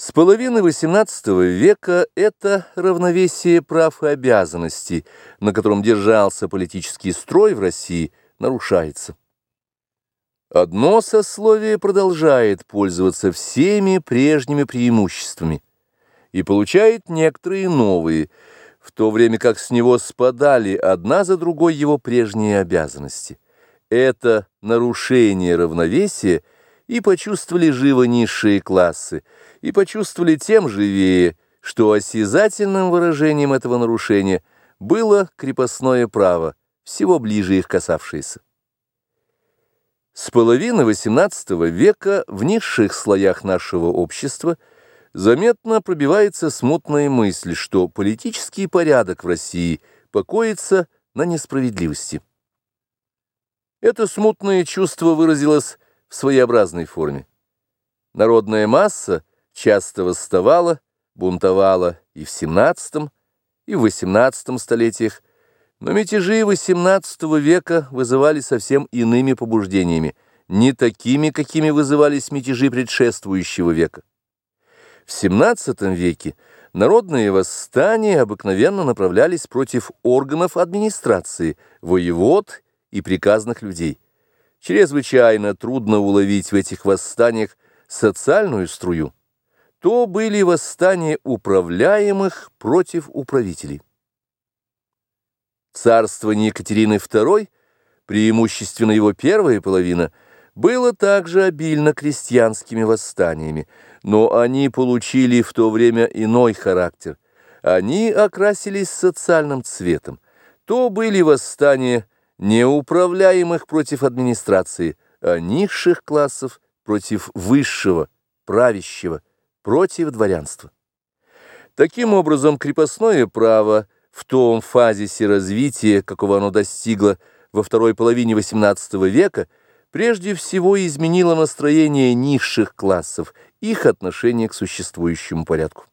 С половины XVIII века это равновесие прав и обязанностей, на котором держался политический строй в России, нарушается. Одно сословие продолжает пользоваться всеми прежними преимуществами и получает некоторые новые, в то время как с него спадали одна за другой его прежние обязанности. Это нарушение равновесия и почувствовали живо низшие классы – и почувствовали тем живее, что осязательным выражением этого нарушения было крепостное право, всего ближе их касавшееся. С половины XVIII века в низших слоях нашего общества заметно пробивается смутная мысль, что политический порядок в России покоится на несправедливости. Это смутное чувство выразилось в своеобразной форме. Народная масса часто восставала, бунтовала и в XVII, и в XVIII столетиях, но мятежи XVIII века вызывали совсем иными побуждениями, не такими, какими вызывались мятежи предшествующего века. В XVII веке народные восстания обыкновенно направлялись против органов администрации, воевод и приказных людей. Чрезвычайно трудно уловить в этих восстаниях социальную струю то были восстания управляемых против управителей. Царствование Екатерины II, преимущественно его первая половина, было также обильно крестьянскими восстаниями, но они получили в то время иной характер. Они окрасились социальным цветом. То были восстания неуправляемых против администрации, а низших классов против высшего, правящего, против дворянства. Таким образом, крепостное право в том фазисе развития, какого оно достигло во второй половине XVIII века, прежде всего изменило настроение низших классов, их отношение к существующему порядку.